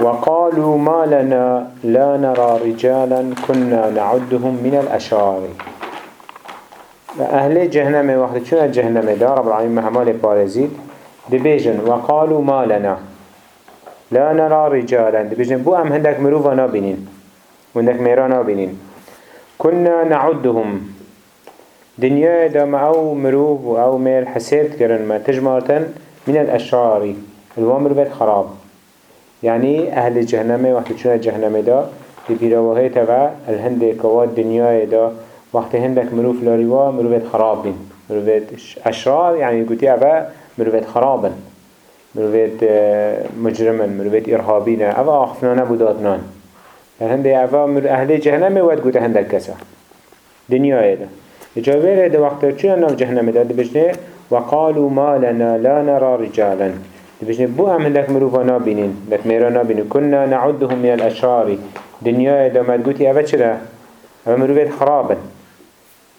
وقالوا ما لنا لا نرى رجالا كنا نعدهم من الأشرار. أهل جهنم وقت شنو جهنم؟ دا رب العالمين محمال بارزيد دبيجن وقالوا ما لنا. لا نرى رجالا. دبيجن بو أم هندك مروفا نابنين؟ وهندك ميرا نابنين. كنا نعدهم. دنيا دا ما أو مروف أو مير حسيت كرن ما تجمعتن من الأشرار. الوامر بيت خراب. يعني أهل جهنم وقت شنو جهنم دا ببيروهي تبع الهند كوات دنيا دا وقت هندك مروف لاريوا مروفت خراب بين مروفت أشرار يعني قلتي أبا مروفت خرابا مروفت مجرما مروفت إرهابين أبا أخفنا نبوداتنان الهند أبا أهل جهنم ود قلت هندك كسا دنيا دا. جابير دا وقت شنو ناف جهنم دا؟ دبجنه وقالوا ما لنا لا نرى رجالا. بيجن بو ام هندك مروفا نابينين لك ميرا نابينين كنا نعدهم من الأشرار دنيا دا ما تقولي أبا چرا أبا مروفات خرابا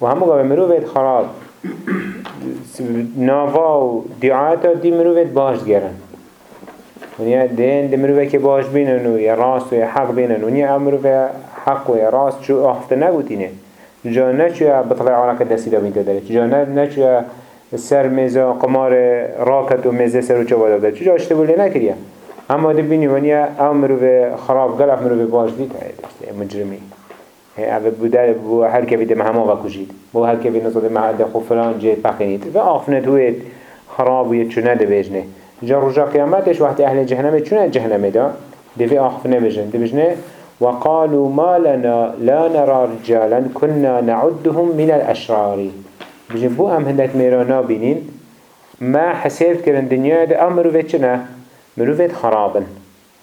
وهمو قبل مروفات خراب نافا و دعاتا دي مروفات باش گرن ونیا دين دي مروفات که باش بينن و يا راست و يا حق بينن ونیا مروفات حق و يا راست شو آخفت نگوتينه جا نچويا بطلع عراق دستی دا بين تداره جا نچويا سر میزا قمار راکت و میزه سر و چوا داده. چجا اشتباه نکریه اما دی بینی ونیا أو مروف خراب گل اف مروف باش دید مجرمی. اوه بوده بو هر که بیده مهما و کجید بو هر که بیده نصده معده خو فلان جید پخینید و آفنت وید خراب وید چونه ده بجنه. جا رجا قیامتش وقت أهل جهنم چونه جهنم دا؟ دوی آخفنه بجن. ده بجنه وقالوا ما لنا لا نرى رجالا كنا نعدهم من الأشرار. بجن بو ام هندك ميرانا بينين ما حسيت كرن دنيا ده آم مروفت چنا مروفت خرابن.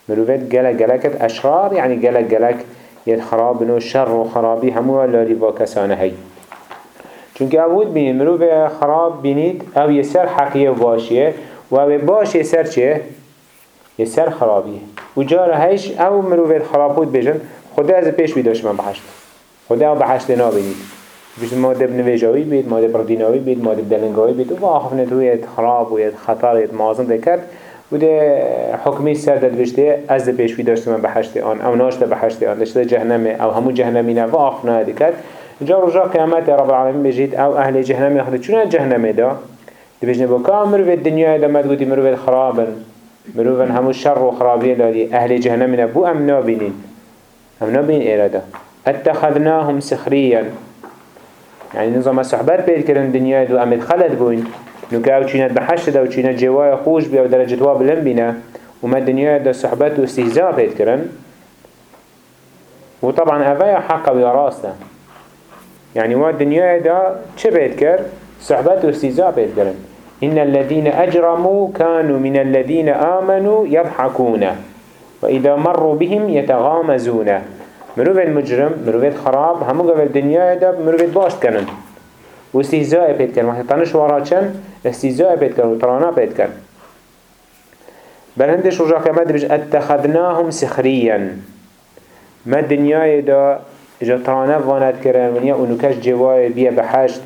مروفت جلك جلكت اشرار يعني جلك جلك يد خرابن وشر وخرابي همو لاري واكسانه هي چونك اود بين مروف خراب بينيد أو يسر حقية وباشية و باش يسر چه يسر خرابية و جار هيش أو مروفت خراب بود بجن خدا از پیش بیداش من بحشت خدا بحشت نابینید. بيش ماده بنویجاوی بید ماده بردیناوی بید ماده بدلنگاوی بید. و آخف ندویت خراب و یت خطر یت مازن دکرد. و ده حکمی سر داد بشته از ده پیشوی داشته من بحشت آن أو ناشته بحشت آن. داشته جهنم أو همو جهنمی نه و آخف نده کرد جا رجا قیامت رب العالمین بجید أو أهل جهنم یخده چونه جهنم دا؟ ده بجنه بکا مروف دنیا دا مدگوتی مروف خرابن. مروفن همو شر و خرابی دادی. أهل جهنم نه بو ام نابینین. ام نابین ایرادا. اتخذناهم سخريا يعني نظام صحبت بيت كرن دنيا دو امد خلد بوين نوكا أو چينات بحشت دا و چينات جوايا خوش بيا و درجة واب لن بينا وما الدنيا دا صحبت و استهزاء بيت كرن وطبعا هذا حق ويراسته يعني ما الدنيا دا چه بيت كر صحبت و استهزاء بيت كرن إن الذين أجرموا كانوا من الذين آمنوا يضحكون. وإذا مروا بهم يتغامزون. مروف المجرم مروف خراب همو قبل الدنيا دا مروف باش کنن. و استهزاء بيت كن وقت تنش ورا چن استهزاء بيت كن و ترانا بيت كن بلندش رجا قيامت بج اتخذناهم سخريا ما الدنيا دا اجا ترانا واند کرن. ونیا اونوکش جوای بیا بحشت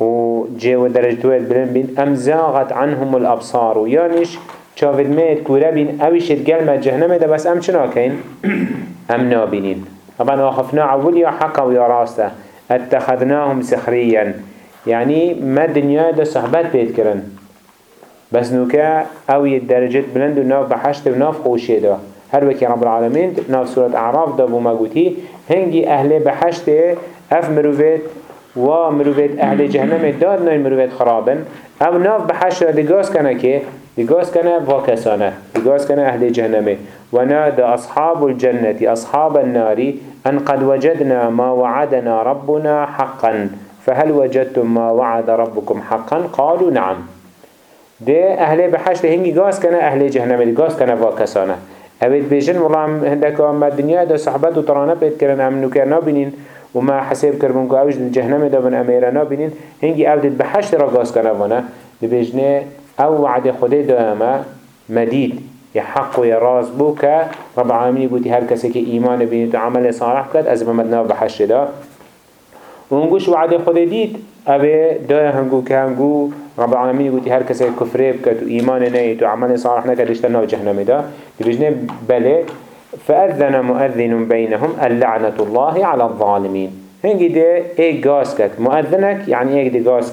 و جو درجتوات بلن بين ام زاغت عنهم الابصار. یانش چاود ميت كورا بين اوشت قلمة جهنم ده بس ام چنا كين ام نابينين طبعا آخفنا عول يا حقا ويا راسته اتخذناهم سخريا يعني ما الدنيا ده صحبات بيت كرن بس نوكا أو الدرجات بلند وناف بحشت وناف خوشي ده هر وكي رب العالمين ناف سورة اعراف ده بما قوتي هنجي أهل بحشت اف مروفيت و مروفيت أهل جهنم داد مروفيت خرابن. أو ناف بحشت ده قاس كنا كي دقاس كان واكسانه دقاس كان أهل جهنم ونادى أصحاب الجنة أصحاب النار أن قد وجدنا ما وعدنا ربنا حقا. فهل وجدتم ما وعد ربكم حقا؟ قالوا نعم. ده أهل بحشت هنگي قاس كان أهل جهنم. دقاس كان واكسانه أبيت بيجن والله هندك أما الدنيا ده صحبات وطرانه بيت كرن أمنو كرنا بنين وما حساب كربون قاوش الجهنم ده بن أميرنا بنين هنگي أبدت بحشت را قاس كان وأنا أو وعد خده دائما مديد. يا حق ويا راز بوك. رب العالمين قلت هر كسي كي إيمان بينت عمل صالح كد از ممدنا بحش دا. ونقوش وعد خده ديد دا هنگو که هنگو رب العالمين يقول هر كسي كفر بكت؟ وإيمان نيت؟ وعمل صالح نكت؟ اشتنا جهنم ده تبجنا بلي فأذن مؤذن بينهم اللعنة الله على الظالمين. هنگی ده اي گاز کد مؤذنك يعني ده گاز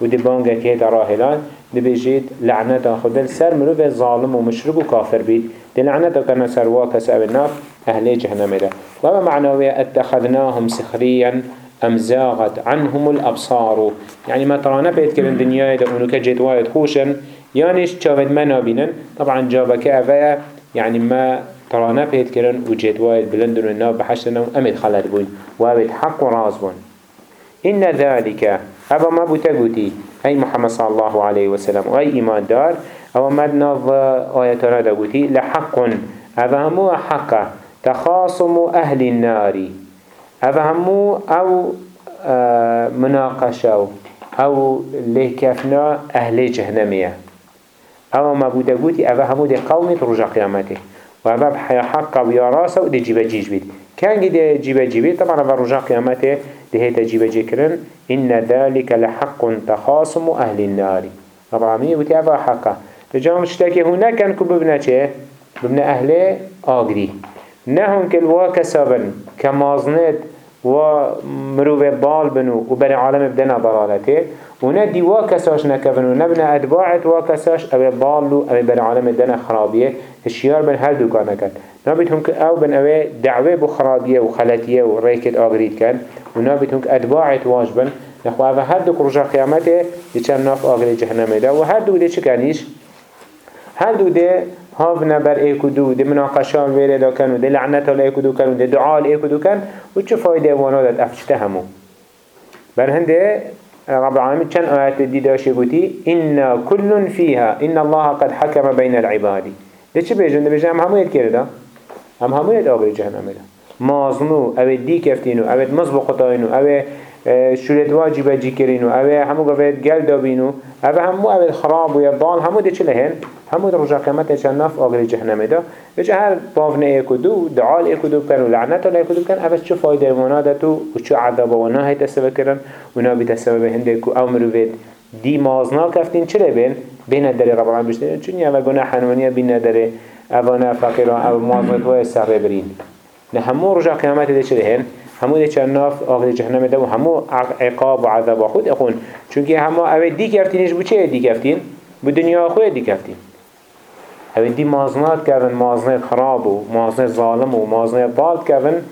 کد و ده بانگه که راهلان بجید لعنتا خود. سر مروف ظالم و مشرک و کافر بید. ده لعنتا كان سر واكس أو الناف أهل جهنم ده وما معنوية اتخذناهم سخريا ام زاغت عنهم الابصار. يعني ما ترانا بيت كرن دنيا ده اونو كجيت وايد خوشن يانيش تشاود ما بينن طبعا جابك افايا يعني ما ترانا بيت كرن وجيت وايد بلندن الناب بحشتنا امد خلد بون. وابد حق وراز بون. إن ذلك أبا ما بتقوتي أي محمد صلى الله عليه وسلم. وأي إيمان دار أو ما نظ آياتنا دقوتي لحق. أبا همو حق. تخاصم أهل النار. أبا همو أو آه مناقشة. أو لكفنا أهل جهنمية. أو ما بتقوتي أبا همو دي قومي رجع قيامته. وأبا بحيا حق ويا راسه ودي جيبة جيج بيت كان جدي جيبة جيبه طبعا أبا رجع قيامته. دي هيتا جيبه جيكرن إن ذلك لحق تخاصم أهل النار. رب العالمين وتي أبا حقا. رجعهم تشتاكي هنا كان كو ببنا چه ببنا أهل آقري نهون كل واكسابن كمازنت ومروف ضال بنو وبني عالم بدنا ضلالته وندي واكساش نكفن ونبنا أدباعت واكساش أو ضالو أو بني عالم بدنا خرابية. الشيار بن هل دوكانا كان نابتهم أو بن أو دعوة بخرابية وخلاتية وريكت آغريت كان ونابتهم أدباعت واجبن. نخو أفا هر دو رجع قيامته يچن ناف آغري جهنم ده وهر دو ده چه كانيش هر دو ده هاف نبر ايكو دو ده مناقشان ويره دا كان وده لعنت هلا ايكو دو كان وده دعال ايكو دو كان وچه فايده وأنا داد افشته همو. بر هنده رب العالمين كان آيات دي داشي قوتي إن كل فيها إن الله قد حكم بين العباد ده چه بيجن ده بيجن هم همو يد كرده هم همو آغري جهنم ده مازنو أو دي كفتينو أو مزبقتاينو أو شورت واجبه جی کرینو اوه همو گفت گل دابینو اوه همو اوه خراب و یضال همو ده چله هن همو ده رجا قیمت چنف آگر جهنم ده. بچه هر باونه ایکو دو دعال ایکو دو کن و لعنت ها ایکو دو کن اوه چه فایده وأنا ده تو؟ و چه عذاب وأنا هی تسبه کرن؟ و نا بی تسبه هنده که أو مروفید دی مازنا کفتین چله بین بین داره رب العالمین بشتین چون یه گناه حنوانیه بین داره اوانه فقیران أو مازنت و سر برین. نه همو رجا قیامت ده چله هن همو ده ناف آخر جهنم ده و همو عقاب و عذاب خود اخون چونکه همو اوه دی کفتینش بو چه دی دنیا خود دی اوه دی مازنات کردن مازنات خراب و مازنات ظالم و مازنات ضال کردن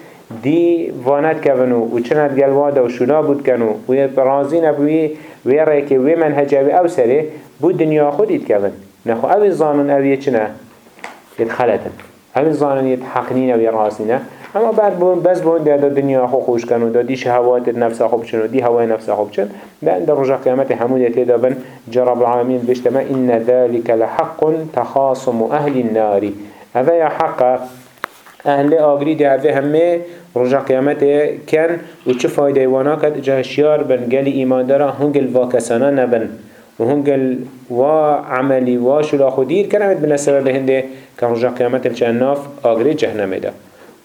دی وانت کردن و چند گلواده و شنا بود کنو و رازی نبوی و ریکه و منهجه و او سره بو دنیا خود دید کردن نخو اوه زانون اوه چنه يتخلتن هم زانن يتحقنين أو يراسنين اما بعد بون بس بون ده دنیا خو خوش کن و ده دی شهوات نفس خوب چن و دی هوای نفس خوب چن. ده در رجع قیامت حمود تدابن جرب العالمين بشتما إن ذلك لحق تخاصم أهل النار. هذا يا حق أهل آگری ده هذا همه رجع قیامت کن و چه فایده وأنا کد جهشیار بن گلی ایمان دارا هنگل واکسانا نبن. و هنگل و عملی و شلا خودیر کنمت بنا سبب هنده رجع قیامت الچناف آگری جهنم ده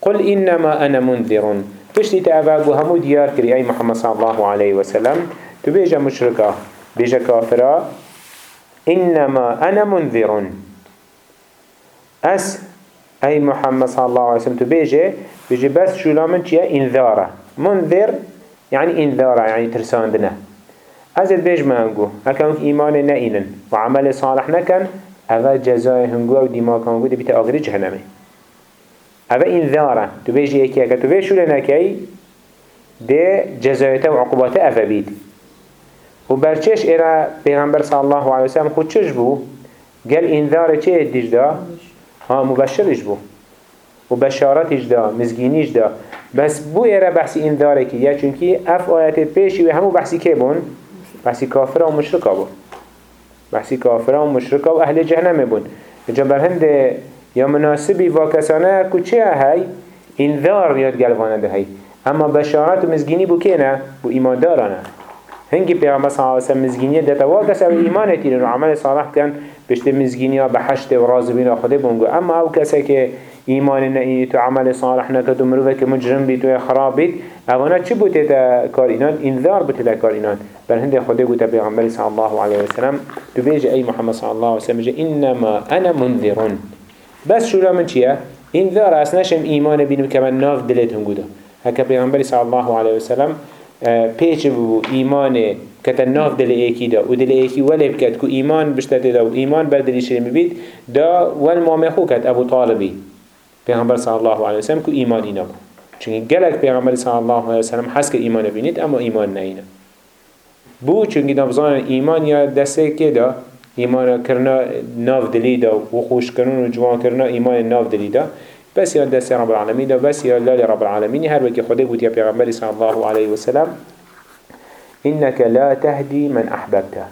قل إنما أنا منذر تشتي تأفاق همو ديار كري أي محمد صلى الله عليه وسلم تبيجا مشركة بيجا كافرة إنما أنا منذر أس أي محمد صلى الله عليه وسلم تبيجا بيجي بس شو لامن تيا إنذارة. منذر يعني إنذارة يعني ترساندنا أزد بيج ما أنقو أكاونك إيمان نائنا وعمل صالح نكن هذا جزاء هنقو أو دماغ هنقو دي بتا أغري جهنمي هذا إنذارا تبيجي إيكي أكا تبيشو لنكي ده جزايته وعقوباته أفبيد وبرچش إرا پیغمبر صلى الله عليه وسلم خود چش بو قال إنذار چه اديش دا ها مبشرش بو وبشارتش دا مزگینیش دا بس بو إرا بحثي إنذاره كي يا چونكي أف آيات پیشي وهمو بحثي كي بون بحثي كافرة ومشركة بون بحثي كافرة ومشركة وأهل جهنم بون. جبر هنده یا مناسبی و کسانه کچه هی؟ انذار یاد گلوانه ده هی اما بشارت و مزگینی بو کنه بو ایمان دارانه هنگی پیغمبر صلی اللہ علیہ وسلم مزگینی دتا و کس أو ایمان تیرن و عمل صالح کن. بشت مزگینیا به حشت و رازبین خدا بونگو اما أو کسی که ایمان نئی تو عمل صالح نکد و مروفه که مجرم بید و خراب بید اوانا چی بوده تا کار اینان؟ انذار بوده تا کار اینان بل هنده خدا گوته پیغمبر صلی الله علیه وسلم تو بیجه ای محمد صلی الله علیه وسلم انما أنا منذرون بس شورا من چیه؟ انذار اصناشم ایمان بینم که من ناف دلتهم گوده هكا پیغمبر صلی الله علیه وسلم پیچ بو ایمان کت ناف دل ایکی دا. و دل ایکی ولی بکت کو ایمان بشتت دا و ایمان بر دلی شرمی بید دا ول مامخو کت ابو طالبی. پیغمبر صلی الله علیه وسلم کو ایمان اینا بو چون گلک پیغمبر صلی الله علیه وسلم حس که ایمان بینید اما ایمان نینا بو چون نفزان ایمان یا دسته که دا ایمان کرنا ناف دلی دا و خوش کرن و جوان کرنا ایمان ناف دلی دا. بس يا دست رب العالمين ده بس يا الله رب العالمين هر وكي خده قلت يا پیغمبر صلى الله عليه وسلم إنك لا تهدي من أحببته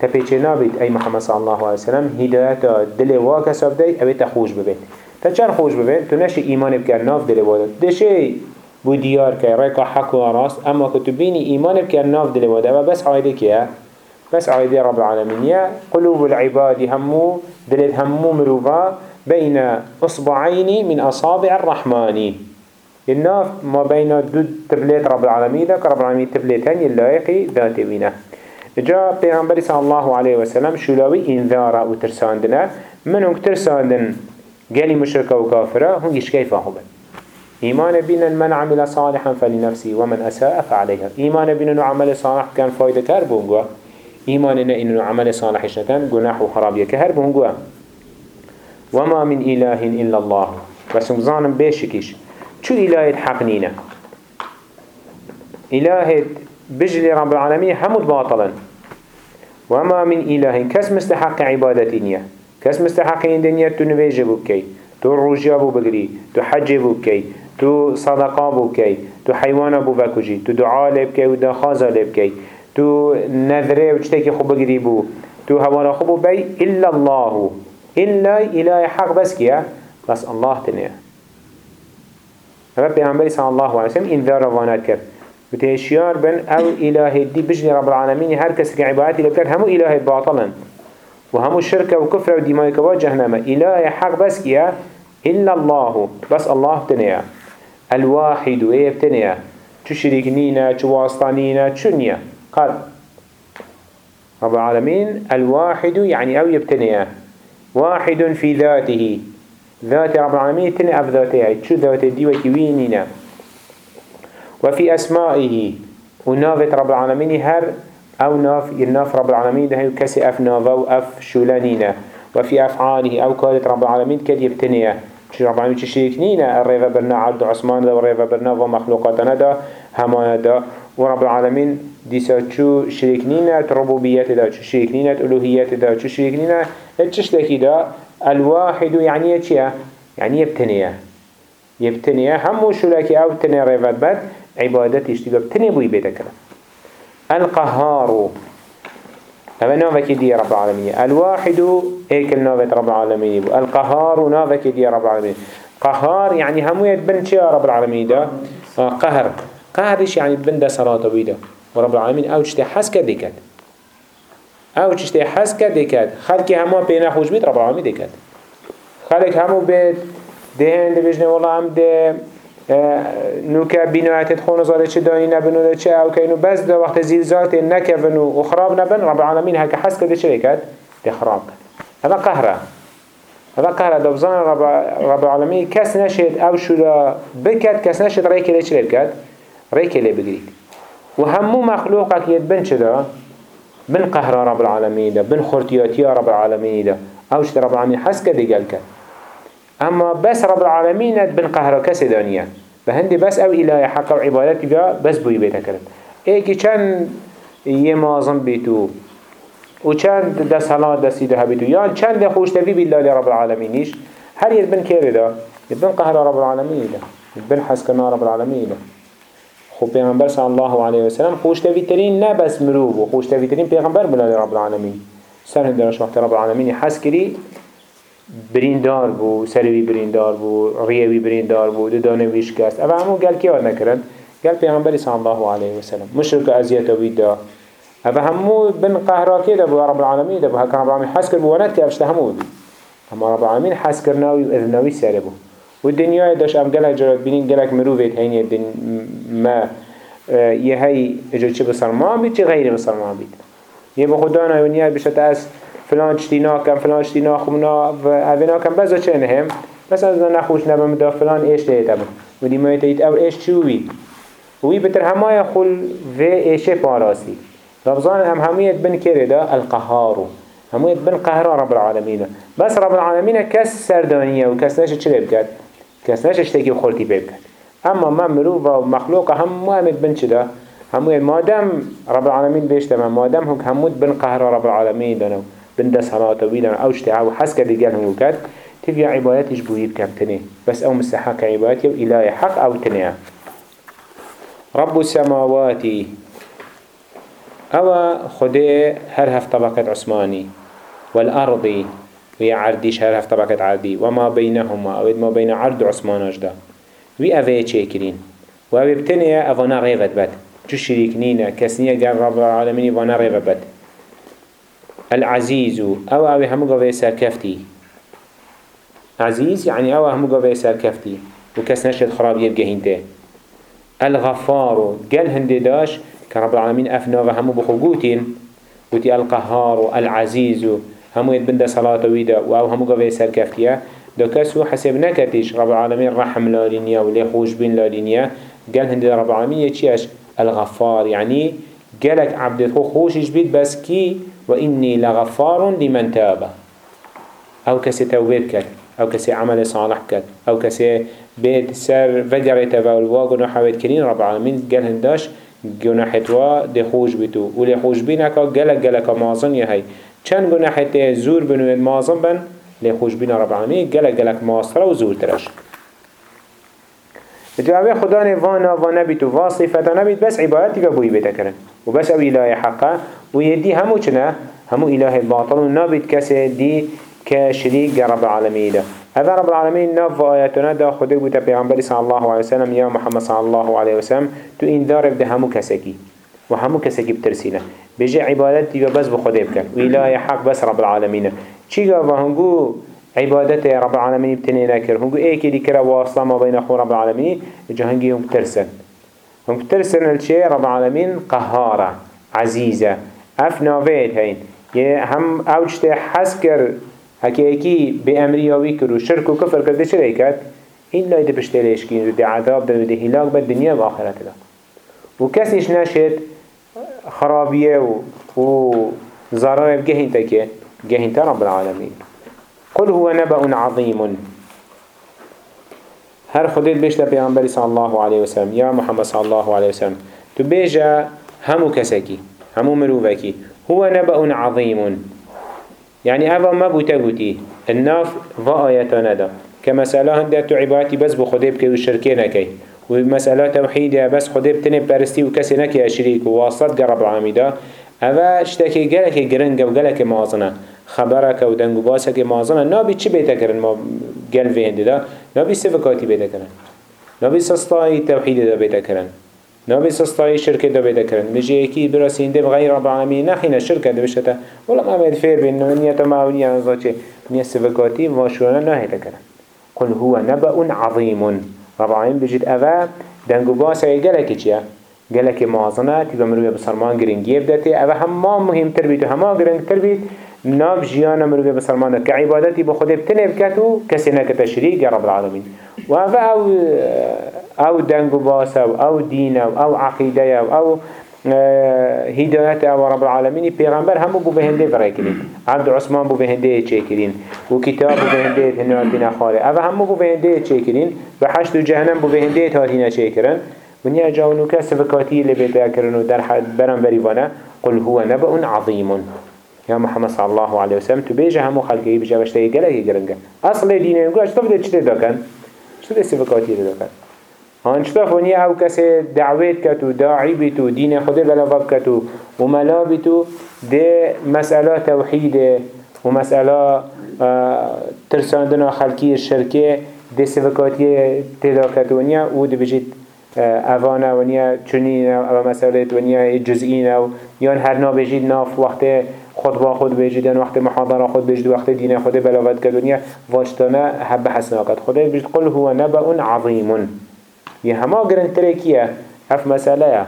تبيچنا بيت أي محمد صلى الله عليه وسلم هداية دل واك سبدي أبي تخوش ببين تچر خوش ببين تو نشي إيمان بكر ناف دل واده دشي بو ديار كي ريكا حق وراس أما كتبيني إيمان بكر ناف دل واده بس عايده كيه بس عايده رب العالمين قلوب العباد همو دلت همو مروفا بين أصبعين من أصابع الرحمن الناف ما بين دو تبليت رب العالمين ذاك رب العالمين تبليتين يلايقي ذات بينا جاء پیغمبر صلى الله عليه وسلم شلوي انذارا و ترساندنا منهم ترساندن قالي مشركة وكافرة هم يش كيف هو إيمان بنا من عمل صالحا فلنفسه ومن أساء فعليها إيمان بنا عمل صالح كان فايدة كربونغوا إيمان إنه عمل صالح كان جناح وخراب يكهربونغوا وما من إله إلا الله. بس مزانم بيشكيش شو إله حق نينا إله بجلي رب العالمين حمد باطلا وما من إله كس مستحق عبادتين كس مستحق دنيا تنفيج بكي تو رجيا بو بقري تو حج بكي تو صدقاء بكي تو حيوان بو بكجي تو دعاء لبكي و دخازة لبكي تو نذره و چتكي خب بقري بو. تو هوانا خب بي إلا الله. إلا إله حق بس كيا بس الله تنيا هذا بيعمل صلى الله عليه وسلم إنذار روانات كر وتهشيار بن أو إله دي بجني رب العالمين هر كس كعبادتي لبكر همو إله باطلا وهمو الشركة وكفر ودماء كوا جهنم إله حق بس كيا إلا الله بس الله تنيا الواحد وإيه بتنيا تشريك نينا تواسطانينا تشنيا قال رب العالمين الواحد يعني أو يبتنيا واحد في ذاته ذات رب العالمين تنع بذاته شو ذاته دي وكوينينا وفي أسمائه. ونافت رب العالمين هر أو ناف يناف رب العالمين ده كسي أف نافا وأف شولانينا وفي أفعاله أو كالت رب العالمين كد يبتنيه شو رب العالمين؟ تشريكنينا الريفة برنا عبد عثمان ده والريفة برنا ومخلوقاتنا ده همانا ده. ورب العالمين ديسا چو شريكنينا ربوبيات دا چو شريكنينا ألوهيات دا چو شريكنينا اتشتكي دا الواحد يعني چيا يعني يبتنيا يبتنيا همو شلكي أو تنيا ريفات بات عبادت اشتغل بتنيا بوي بيتك القهار. هذا نوفك دي رب العالمين الواحد ايكل نوفت رب العالمين القهار نوفك دي رب العالمين قهار يعني همو يتبن چيا رب العالمين دا؟ آه، قهر. قهرش يعني بن ده صلاة بيدا ورب العالمين أو چشته حس کرده کد أو چشته حس کرده کد خلقی همه پینا خوش بید رب العالمین دکد خلق همو بید دهن ده بجنه والله هم ده نوکه بینایتت خون زاده چه دانی نبنو ده چه أو که بس ده وقت زیلزات نکفن و خراب نبن رب العالمین هکه حس کرده چه کد ده خراب کد هذا قهره. هذا قهره. ده بزان رب, رب العالمین کس نشد أو شده بکد کس نشد ده چه بکد ریکه لی بگرید وهمو مخلوقك يتبن چدا بن قهر رب العالمين ده بن خرتياتي رب العالمين ده. أوش رب العالمين؟ حس كده قالك أما بس رب العالمين بن قهر كسي دانيا بهندي بس أو إله حق وعبادتي بها بس بوي بيتا كرد ايكي چند يمازم بيتو و چند ده صلاة ده سيده هبيتو يان چند ده خوشتفي بالله لرب العالمينيش هل يتبن كيري ده؟ يتبن قهر رب العالمين ده. يتبن حس كنا رب العالمين ده. خو پیغمبر صلی الله علیه و سلم خوشتوی ترین نه بس مروب و خوشتوی ترین پیغمبر بلال رب العالمین. سر هندرش وقت رب العالمین حس کری بریندار بو سروی بریندار بو ریوی بریندار بو دانه ویش کست اما همون گل که نکرن گل پیغمبر صلی الله علیه و سلم. مشرک ازیت و بیدا. هذا همو بن قهراكي ده بو رب العالمين ده بو هكا رب العالمين حس كر بو ونات كأفشت همو بي اما رب العالمين حس كرناوي وإذناوي ساره بو. والدنيا داش ام قلق جرات بینین قلق مروفيت هيني الدن ما آه، يهي أجل چه بسرمان بيت چه غير بسرمان بيت يه بخدانا ونيا بشت اس فلان چتی ناکم فلان چتی ناخونا و اوه ناکم بزا چه نهم؟ بس از نخوش نبم دا فلان ایش دیتا بم. و دی مایت ایت أو ایش چو بید؟ وی بتر همای خل و ایشه پاراسی. ربزان هم هميت بن كردا القهار. هميت بن قهر رب العالمين بس رب العالمين كس سردانية وكس ناش چلي كس ناش اشتكي بخلتي بكت اما ما مروفا ومخلوق هم مهمت بن چدا هميت مادام رب العالمين بيشتما مادام هك هموت بن قهر رب العالمين دانو بن ده صلاة ويدان أو اشتعا وحس كده قال هم وكت تبيع عبادتش بويب كمتني بس أو مستحق عبادتي وإله حق أو تنيا رب السماوات أو خده هر هف طبقة عثماني والأرضي وي عرديش هر هف طبقة عردي وما بينهما أو ما بين عرض عثمان اجدا وي اوه چيكرين و اوه بتنيا اونا ريفت بد. جو شريك نينا كسنية قال رب العالمين وأنا ريفت بد. العزيز أو اوه همو قوه سركفتي عزيز يعني أو همو قوه سركفتي وكس نشد خراب يبقى هنته الغفار قال هندي داش كرب العالمين أفنا وهمو بخوجوتين وتي القهار والعزيز همو يتبند صلاة ويدا وأو همو قوي سركفتيا دو كسو حسب نكتش رب العالمين رحم لالينيا ولي خوش بين لالينيا قال هندي رب العالمين يتشيش الغفار يعني قالك عبد خو خوشش بيت بس كي وإني لغفار لمن تاب. أو كسي توبيت كت أو كسي عمل صالح كت أو كسي بيت سر فجرت والواقع نحويت كرين رب العالمين قال هنداش گناحت وا ده خوش بیتو و لی خوش بینکا گلک گلک مازن یه چند گناحت زور بنوید مازن بن لی خوش بین رب العالمین گلک گلک ماستر و زور ترش جوابه خدا نه وأنا و نبیت و وا صفتا نبیت بس عبادتی که بوی بیتا کرن و بس أو اله حقا و یدی همو چنه همو اله باطل و نبیت کسی دی که شریک رب العالمین ده هذا رب العالمين ناف آياتنا دا خده بوتا پیغمبر صلى الله عليه وسلم يا محمد صلى الله عليه وسلم تو این بده همو کسکی و همو کسکی بترسینه بجي عبادت و بس بخده بکن و إله حق بس رب العالمين. گا و هنگو عبادت رب العالمين بتنه نكر هنگو ايكي دي كرا واصلا ما بين أخو رب العالمين؟ جا هنگي هم بترسن. هم بترسن الشي رب العالمين قهارة عزيزة اف نافيت هين هم أوجت حسكر هكي ايكي بأمرياوي كرو. شرك و كفر كرده چرا يكاد این لایده پشتیلش کین و ده عذاب ده و ده. هلاک بد دنیا و ده و و, تکه گهین تا رب العالمين قل هو نبأ عظيم هر خديت بيش لبيعنبري صلى الله عليه وسلم يا محمد صلى الله عليه وسلم تبيجا همو كسكي همو مروفكي هو نبأ عظيم يعني أفا ما بوتا الناف فا آياتنا دا. كمسألة هنده تو عبادتي بس بخده بكي وشركي ومسألة توحيدها بس خده بتنه برستي وكسي نكي أشريك وواصلت قرب العالمين دا أفا اشتكي قلك جرنجا وقلك مازنة. خبرك و دنگو باسك مازنة. نابي چي بيتا کرن ما قل في هنده دا نابي صفقاتي بيتا کرن نابي سستاي توحيد دا بيتا کرن نابي سستاي شركة دا بيدا كرن بجي اكي براسين دي بغير رب العالمين. نخينا الشركة دا بشتا. ولا ما مد فير بين نية ما ونية نزاچه نية سفكاتي واشونا ناهيتا كرن قل هو نبأ عظيم. رب العالمين بجيت أفا دنگو باسا يقلك چيا قلك معظنة تبا مروية بسرمان گرنگيه بدته أفا هما مهم تربيت و هما گرنگ تربيت ناف جيانا مروية بسرمان كعبادتي بخده بتنب كتو كسي نكتا شريك رب العالمين وأفا أو أو دنگ و باس أو أو دین أو آه، هدایت أو رب العالمین پیغمبر همو بو بهنده فرای کرین عبد عثمان بو بهنده چه کرین و کتاب بو بهنده هنوات بنا خاله أو همو بو بهنده چه کرین و حشت و جهنم بو بهنده تاتینا چه کرن ونیا جاونو کس فکاتی لبیتا کرنو در حد برم بریوانه قل هو نبأ عظیم. يا محمد صلى الله عليه وسلم تبيجه همو خلقه بجا بشتاقي قلقه قرنقه أصل دينه يقول أشتف ده چته داكن شو ده صفقاتي ده داكن هانشتا فوني أو كسي دعوات كتو داعي بتو دين خده بلغب كتو وملا بتو دي مسألة توحيد ومسألة آه ترساندنا خلقي الشركة دي سفكاتي تدا كتونيا و دي بجيت اوانا ونیا چنین أو مسئله ونیا جزئین أو. یان هر نا بجید ناف وقت خود بجید یان وقت محاضره خود بجید وقت دین خود بلاوت کرد ونیا واجتانه حب حسنا کرد خدا بجید قل هو نبأ عظیم. یه هما گرن ترکیه اف مسئله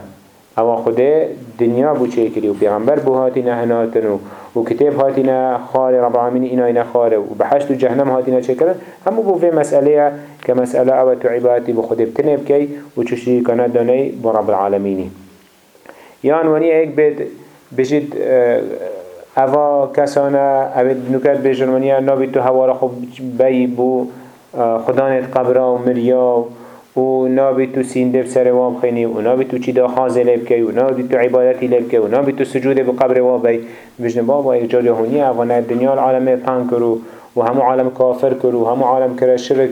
أو خدا دنیا بو چه کری و پیغمبر بو هاتینا هناتنو و کتاب هاتینا خال رب العالمین اینا اینا خاله و بحشت و جهنم هاتینا چه کرن همو بو في مسئله كمسألة أو تو عبادتی بو خود بتنب کی و چشی کند دانه بو رب العالمینی یان ونی ایک بید بجید اوا کسانا اوید نکت بجن ونیا نابید تو هوا را خوب بی بو خدانت قبرا و مریا و نابی تو سینده بسر واب خینی و نابی تو چی دا خازه کی و نابی تو عبادتی لب کی و نابی تو سجود بقبر واب بی بجن بابا ایک جاری هونی اوانه دنیا العالمه تان کرو و همو عالم کافر کرو و همو عالم کرا شرک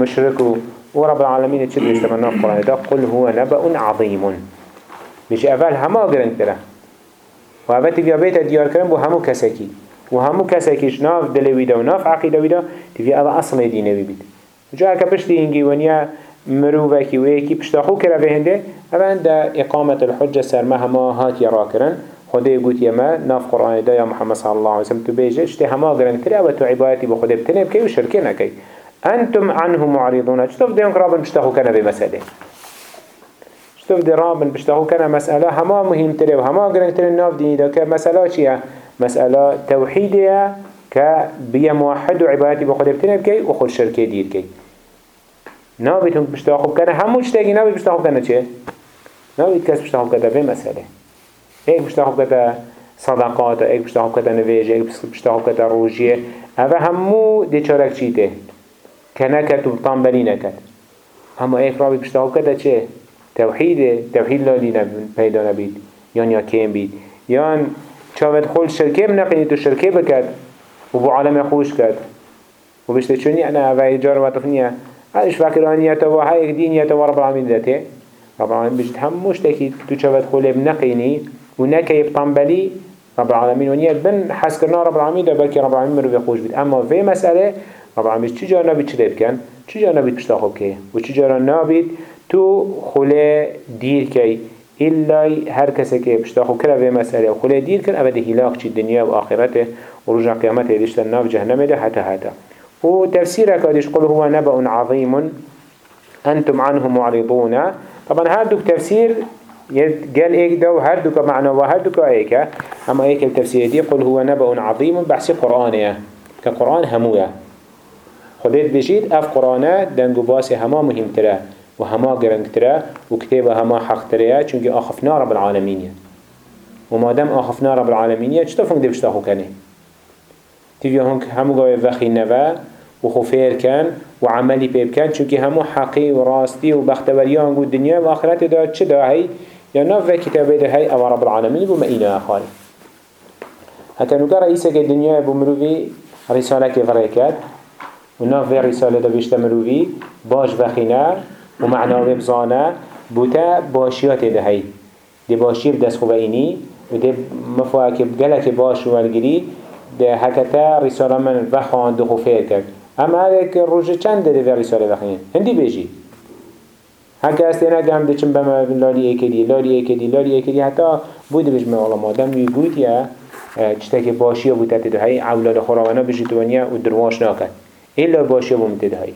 مشرک و رب العالمین چی بیشتر من قرآن دا قل هو نبأ عظیم. بيش اول هما گرنگ تره. و اول تبیا بیت دیار کرن بو همو کسکی. و همو کسکیش ناف دلویده و ناف عقیده ویده تبیا اول اصل دینه بید جا اکا پشتی اینگی ونیا مروفکی و یکی پشتاخو کرا به هنده اول دا اقامت الحجة سرما هما هات یرا کرن خدا يقول يما ناف قرآن دا يا محمد صلى الله عليه وسلم تبيجي اشتي هما قرن تري أو تو عبادتي بخدا بتنب كي وشركنا كي أنتم عنه معرضون. اشتوف ديون رابن بشتاخو كنا بمسألة اشتوف دي رابن بشتاخو كنا مسألة هما مهم تري وهما قرن تري ناف ديني دا كمسألة چيا مسألة توحيدية كبيا موحد وعبادتي بخدا بتنب كي وخل شركي دير كي نابیتون پشتا خوب کنه همون چتگی نابی پشتا خوب کنه چه؟ نابید کس پشتا خوب کنه به مسئله. ایک پشتا خوب کنه صدقات ایک پشتا خوب کنه نویجه ایک پشتا خوب کنه روژیه اوه همو دیچارک چیته که نکد و طنبلی نکد اما ایک رابی پشتا خوب کنه چه؟ توحیده توحید لالی پیدا نبید. یان یا کم بید. یان چاوت خول شرکه بنقینی تو شرکه بکد و بو عالم خوش کد و بشته چونی؟ أنا اوه جار وطفنیه هاش فكرانيته وهاي دينيته ورب العالمين ذاته رب العالمين بجد هم مشتكي تو شبت خلي بنقيني ونكي بطنبلي رب العالمين ونيا بن حس كرنا رب العالمين ده بلكي رب العالمين مرو بيخوش بيت اما في مسألة رب العالمين چجا نبيت چلي بكن چجا نبيت بشتاخب كي وچجا نبيت تو خلي دير كي إلا هر کسی که بشتاخو کرا به مسئله و خلی دیر کن اوه ده هلاک چی دنیا و آخرته و رجع قیامته دیشتن ناف جهنمه ده حتی حتی و تفسيرك قدش قل هو نبأ عظيم أنتم عنه معرضون. طبعا هردوك تفسير قال إيك دو هردوك معنى وهردوك إيك. أما إيك التفسير دي قل هو نبأ عظيم بحث قرآنية كقرآن هموية خديت بجيد أف قرآن دنگو باسي هما مهم ترى وهما قرنگ ترى وكتابة هما حق ترى چونك آخفنا رب العالمين وما دام آخفنا رب العالمين چطور فنگ دي بشتاخو کنه؟ تيجي هنك همو قوي وخي نوا وخفير كان وعملي بيب كان چونكي همو حقي وراستي وبختبريان قود دنيا وآخرات دا چه دا هاي يا ناف كتابه دا هاي أما رب العالمين بما إنا آخر حتى نقا رئيسة الدنيا بمروفي رسالة كفريكات وناف في رسالة دا بيشتا مروفي باش وخينا ومعنى ببزانا بوتا باشيات دا هاي دي باشي بدس خوبيني ودي مفواك بقلك باش والقري ده هكتا رسالة من وخوان دخو فير کرد. اما هيك روجه چند ده في رسالة وخين هندي بيجي هكا استينا قام ده چن بما لالي ايكدي لالي ايكدي لالي ايكدي حتى بود بجمع والله مادم يقول يا چتك باشي بوده تده هاي أولاد خراوانا بجي توانيا و درواش ناكد إلا باشي بومتده هاي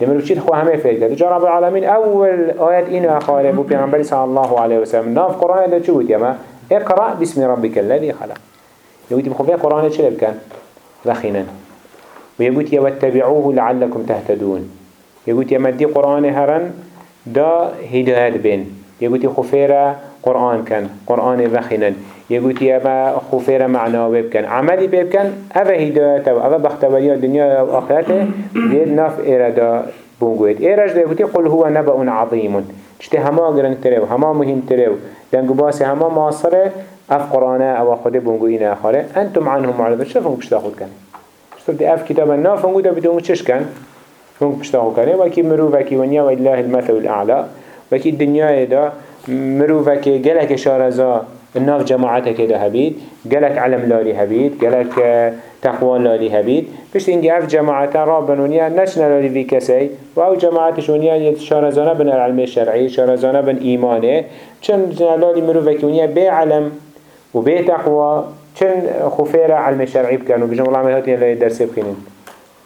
دمرو چید خو همه فکر کرد رب العالمین اول آیت اینو اخاره بو پیغمبر صلی الله علیه وسلم ناف قرآن ده چه بود یما اقرأ بسم ربك الذي خلق يقول بخوفي قرآن چه بكن رخينا ويقول واتبعوه لعلكم تهتدون. يقول يمدي قرآن هرن دا هدايات بين. يقول خفيرة قرآن كان قرآن رخينا يقول يما خفيرة معناه بكن عملي بكن أفا هدايته وأفا بختبرية الدنيا وآخرته دير ناف إرادة بونجويت إيراج ده يقول قل هو نبأ عظيم. اشته هما قرن تريو هما مهم تريو. دنگو باسي هما معاصره أف قرآن أو خود بونگو این آخره. أنتم عنهم معرض چه فنگ پشتا دی اف کتاب نا فنگو دا بدون چش فنگ پشتا خود کنه وکی مرو وکی ونیا و المثل الاعلى وکی دنیای دا مرو وکی گلک شارزا الناف جماعتك ده هبيد قالك علم لاري هبيد قالك تقوى لالي هبيد بشت إنجي أف جماعة رابن ونيا نشنا لالي في كسي وأو جماعة شونيا يتشارزانا بن العلم الشرعي شارزانا بن إيمانه چن لالي مروفك ونيا بعلم وبتقوى چن خفيرة علم الشرعي بكانوا بجمع الله عمهاتي لالي درس بخينين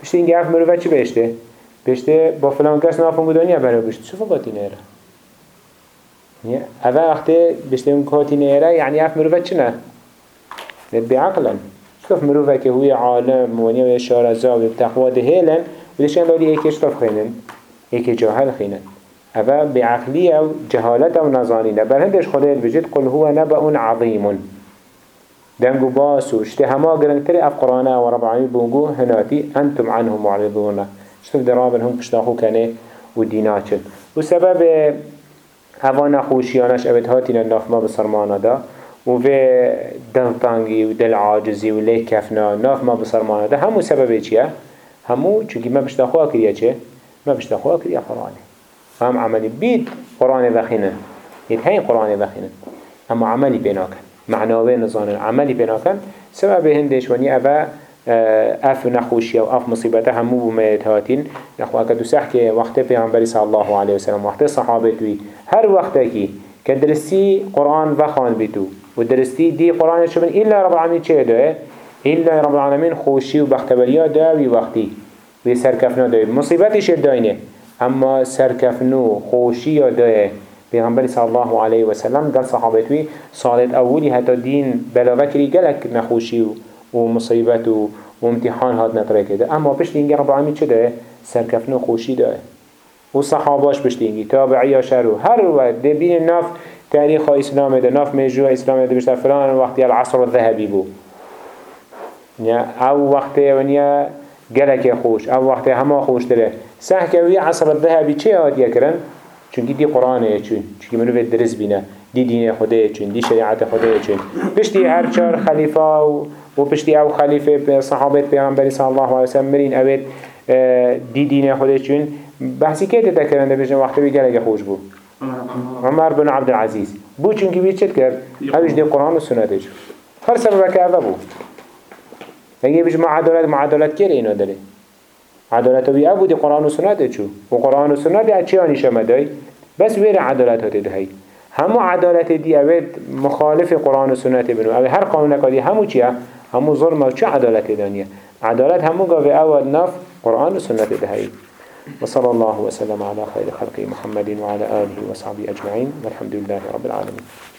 بشت إنجي أف مروفك چه بيشته؟ بشته با فلان کس نافون بودانیه برای بشت؟ شو فقاتی نیره اوه وقتی بشته اون کاتی نیره یعنی اف مروفه چنه؟ بعقلا شوف مروفه که هوی عالم و شارزا و تقوى دهیلن و دشتن لالی ایکی شطف خینن. ایکی جاهل خینن. اوه بعقلی أو جهالت أو نظانینه بل هندش خدایت بجد قل هو نبأ عظیم. دنگو باسو اشتهما قرنتري اف قرآنه و رب العالمين بونگو هناتي أنتم عنه معرضون. شتف درابن هم پشتاخو کنه و دیناچن. و سبب هوا نخوشیانش ابد هاتین ناف ما بسرمانه دا و به دل تانگی و دل عاجزی و لی کفنا ناف ما بسرمانه دا همو سبب چیه؟ همو چونکی ما پشتاخو کریه چه؟ ما پشتاخو کریه قرآنه هم عملی بید قرآن وخینه يد هين قرآن وخينا اما عملي بيناكن معناوه نظان عملي بيناكن سبب هندش وني أبا اف نخوشی و اف مصیبت همو بومید هاتین. نخو اکدو سح که وقت پیغمبری صلی الله علیه وسلم وقت صحابه توی. هر وقت کی که درستی قرآن وخوان بیتو و درستی دی قرآن شبن ایلا رب العالمین چه دوه؟ ایلا رب العالمین خوشی و بختبریا داوی وقتی. و سرکفنا دوه مصیبتش داینه اما سرکفنو خوشی دوه پیغمبر صلی الله علیه وسلم قال صحابه توی صالت اولی حتی دین بلاوکری گلک نخوشی و و مصیبت و امتحان هات نطره كده اما پشت اینگه رب العالمین چه داره؟ سرکفن و خوشی داره. و صحاباش پشت اینگی. تابعی شرو هر وقت ده بین ناف تاریخ اسلام ده ناف مجوع اسلام ده بشتر فلان وقتی العصر الذهبی بو أو وقت ونیا گلک خوش أو وقت همه خوش داره. سه که وی عصر الذهبی چه هات یکرن؟ چونکی دی قرآنه چون چونکی منو درس بینه دی دین خدا چون دی شریعت خدا چون. پشتی هر چار خلیفه و و پشتی أو خلیفه صحابت پیغمبری صلی الله علیه وسلم مرین اوید آه، دی دین خود چون. بحثی که تتا کرنده بجن وقتی بگل اگه خوش بود عمر بن عبد العزيز بو چونکی بید چت کرد؟ اوش دی قرآن و سنته چون. هر سبب اوه بود اگه بجن معادلت معادلت که اینو داره؟ عدالت بی ابو دی قرآن و سنته چو؟ و قرآن و سنته چی آنی شمدای بس ویر عدالت هاته دهی همو عدالت دی اوید مخالف قرآن و سنت بنو. اوی هر قانون کادی همو چیه؟ همو ظلم و چه عدالت دانیه؟ عدالت همو قوي اول نف قرآن و سنت دهی وصلى الله وسلم على خير خلق محمد وعلى آله وصحبه أجمعين والحمد لله رب العالمين